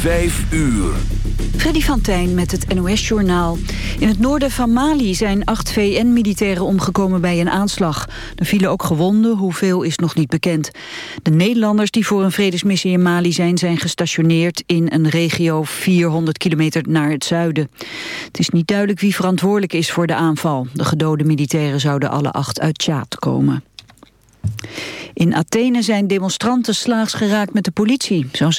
Vijf uur. Freddy van Tijn met het NOS-journaal. In het noorden van Mali zijn acht VN-militairen omgekomen bij een aanslag. Er vielen ook gewonden, hoeveel is nog niet bekend. De Nederlanders die voor een vredesmissie in Mali zijn... zijn gestationeerd in een regio 400 kilometer naar het zuiden. Het is niet duidelijk wie verantwoordelijk is voor de aanval. De gedode militairen zouden alle acht uit Tjaad komen. In Athene zijn demonstranten slaags geraakt met de politie. Zo'n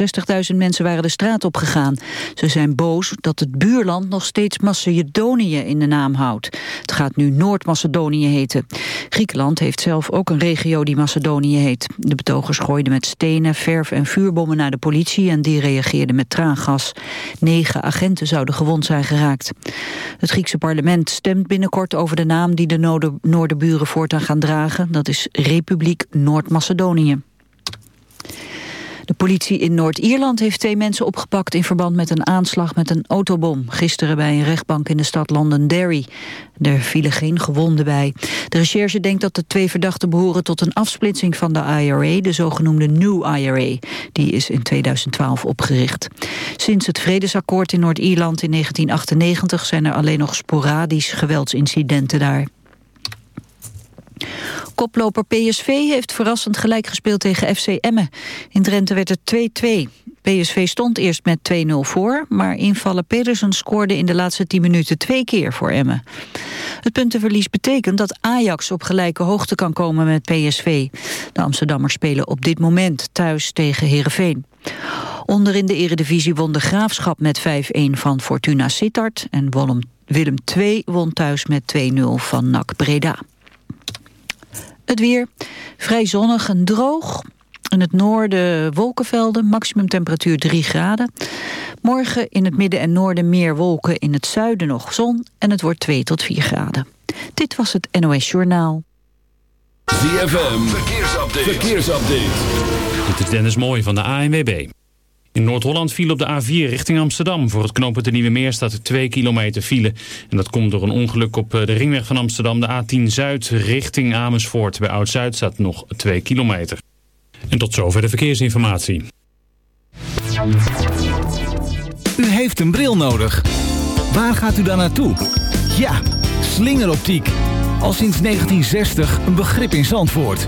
60.000 mensen waren de straat opgegaan. Ze zijn boos dat het buurland nog steeds Macedonië in de naam houdt. Het gaat nu Noord-Macedonië heten. Griekenland heeft zelf ook een regio die Macedonië heet. De betogers gooiden met stenen, verf en vuurbommen naar de politie... en die reageerden met traangas. Negen agenten zouden gewond zijn geraakt. Het Griekse parlement stemt binnenkort over de naam... die de Noorderburen voortaan gaan dragen. Dat is Republiek Noord-Macedonië. De politie in Noord-Ierland heeft twee mensen opgepakt... in verband met een aanslag met een autobom. Gisteren bij een rechtbank in de stad Londonderry. Er vielen geen gewonden bij. De recherche denkt dat de twee verdachten behoren tot een afsplitsing van de IRA... de zogenoemde New IRA. Die is in 2012 opgericht. Sinds het vredesakkoord in Noord-Ierland in 1998... zijn er alleen nog sporadisch geweldsincidenten daar. Koploper PSV heeft verrassend gelijk gespeeld tegen FC Emmen. In Drenthe werd het 2-2. PSV stond eerst met 2-0 voor, maar invallen Pedersen scoorde in de laatste 10 minuten twee keer voor Emmen. Het puntenverlies betekent dat Ajax op gelijke hoogte kan komen met PSV. De Amsterdammers spelen op dit moment thuis tegen Heerenveen. Onder in de eredivisie won de Graafschap met 5-1 van Fortuna Sittard... en Willem II won thuis met 2-0 van NAC Breda. Het weer vrij zonnig en droog. In het noorden wolkenvelden, maximum temperatuur 3 graden. Morgen in het midden en noorden meer wolken, in het zuiden nog zon... en het wordt 2 tot 4 graden. Dit was het NOS Journaal. ZFM, verkeersupdate. verkeersupdate. Dit is Dennis Mooij van de ANWB. In Noord-Holland viel op de A4 richting Amsterdam. Voor het knooppunt de Nieuwe Meer staat er 2 kilometer file. En dat komt door een ongeluk op eh, de ringweg van Amsterdam. De A10 Zuid richting Amersfoort. Bij Oud-Zuid staat nog 2 kilometer. En tot zover de verkeersinformatie. U heeft een bril nodig. Waar gaat u dan naartoe? Ja, slingeroptiek. Al sinds 1960 een begrip in Zandvoort.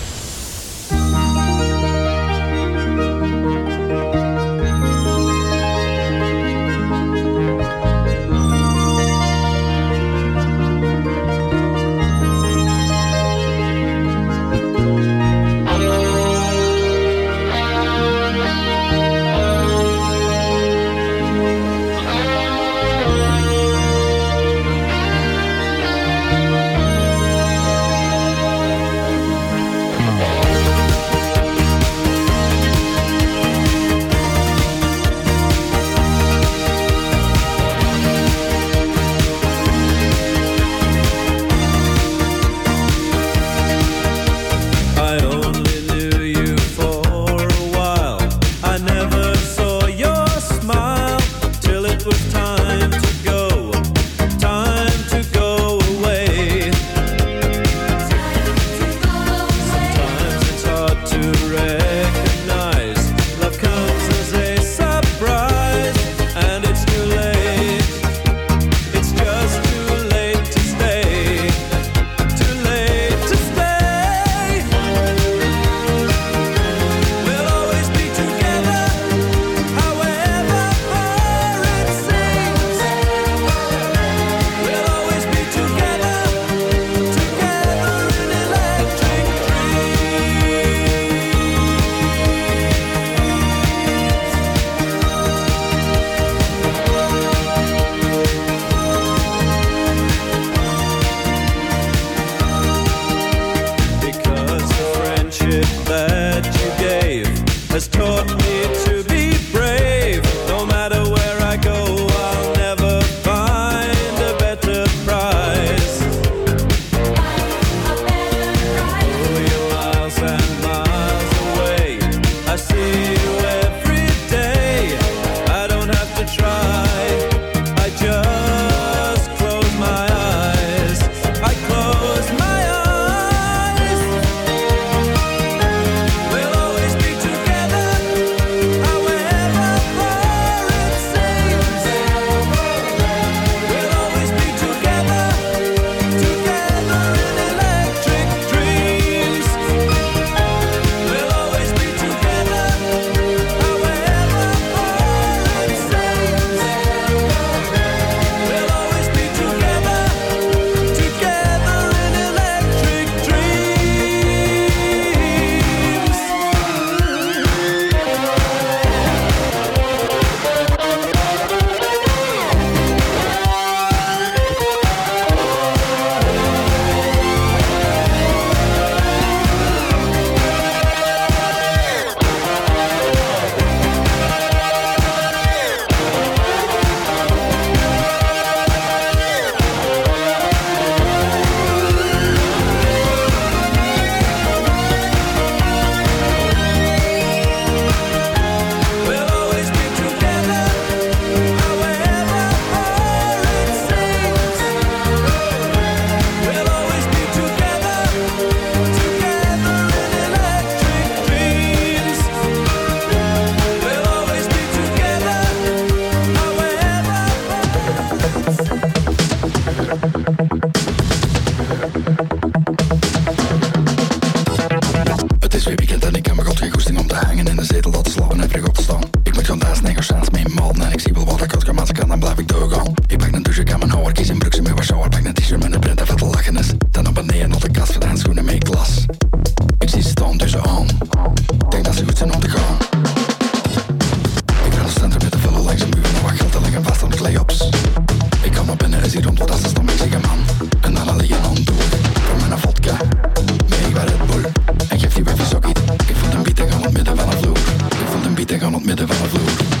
ik aan het midden van de vloer.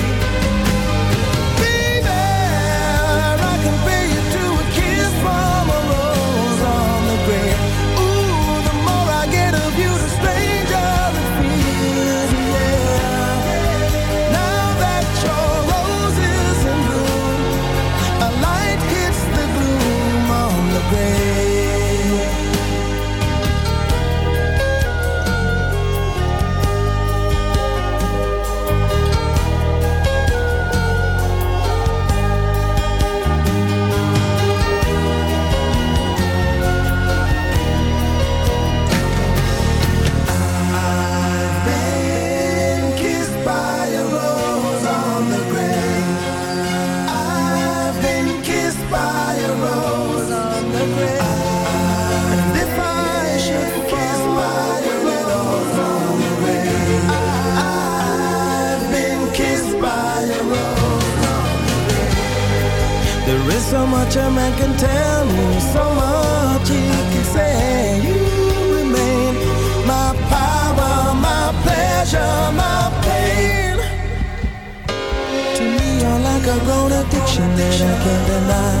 so much a man can tell me, so much he can say. You remain my power, my pleasure, my pain. To me, you're like a grown addiction that I can't deny.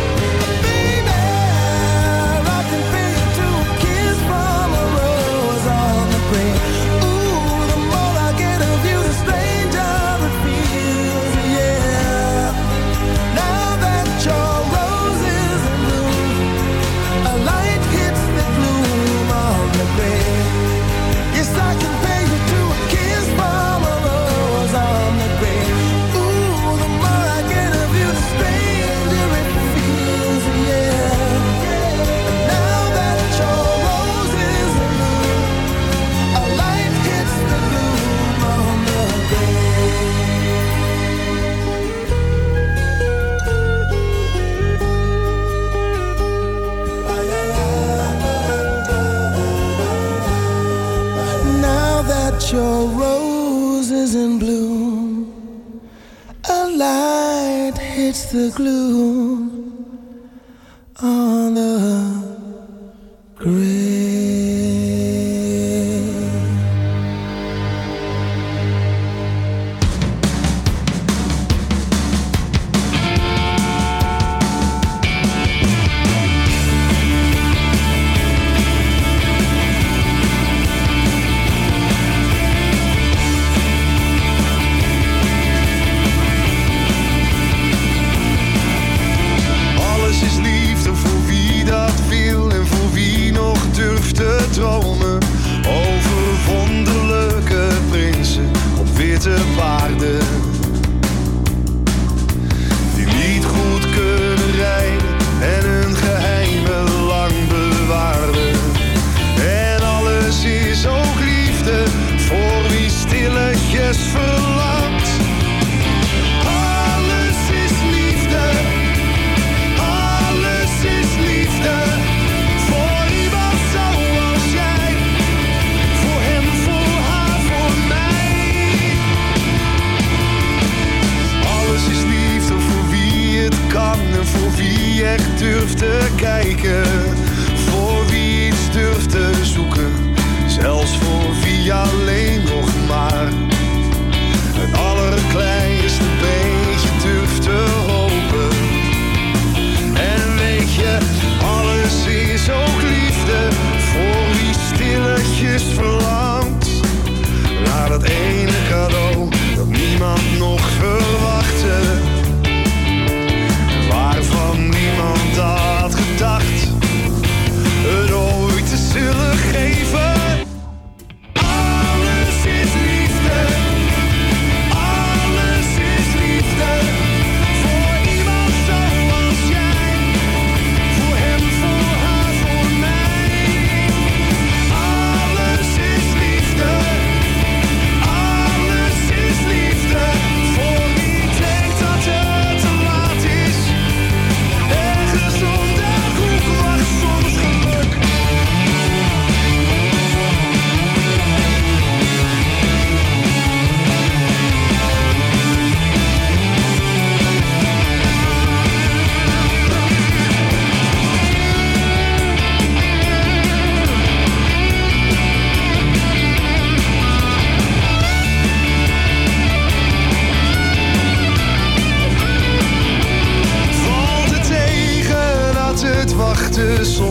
the glue. ce sont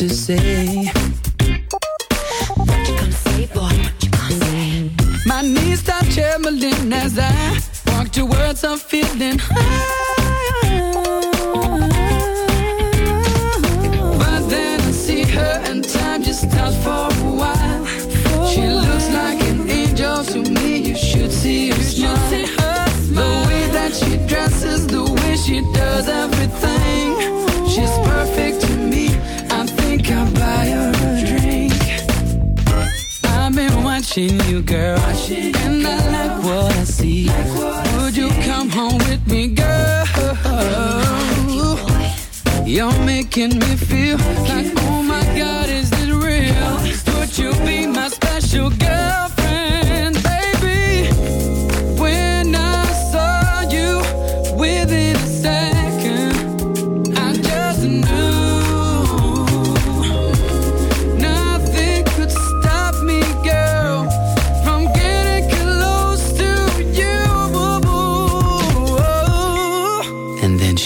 to say.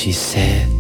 She said.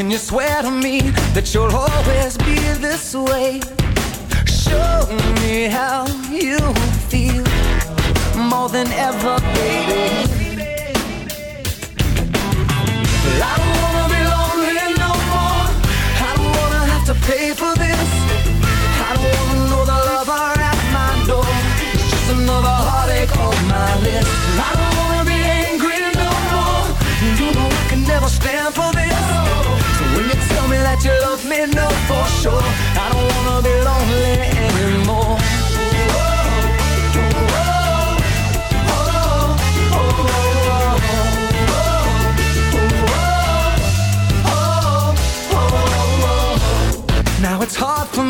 Can you swear to me that you're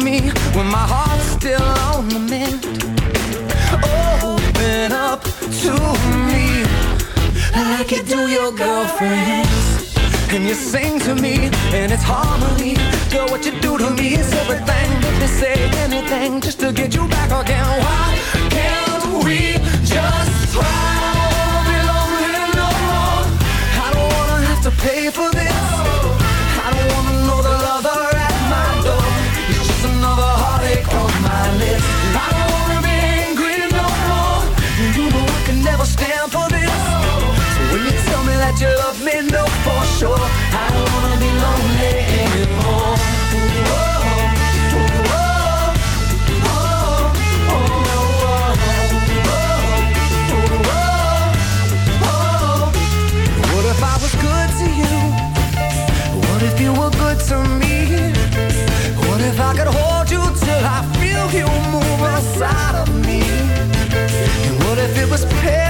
me when my heart's still on the mend. Oh, open up to me like you do your girlfriends. And you sing to me, and it's harmony. Girl, what you do to me is everything. Make me say anything just to get you back again. Why can't we just try? I don't wanna have to pay for this. that you love me, no for sure I don't wanna be lonely anymore Ooh, oh, oh, oh. To me, what if I could hold you till I feel you move inside of me? And what if it was paradise?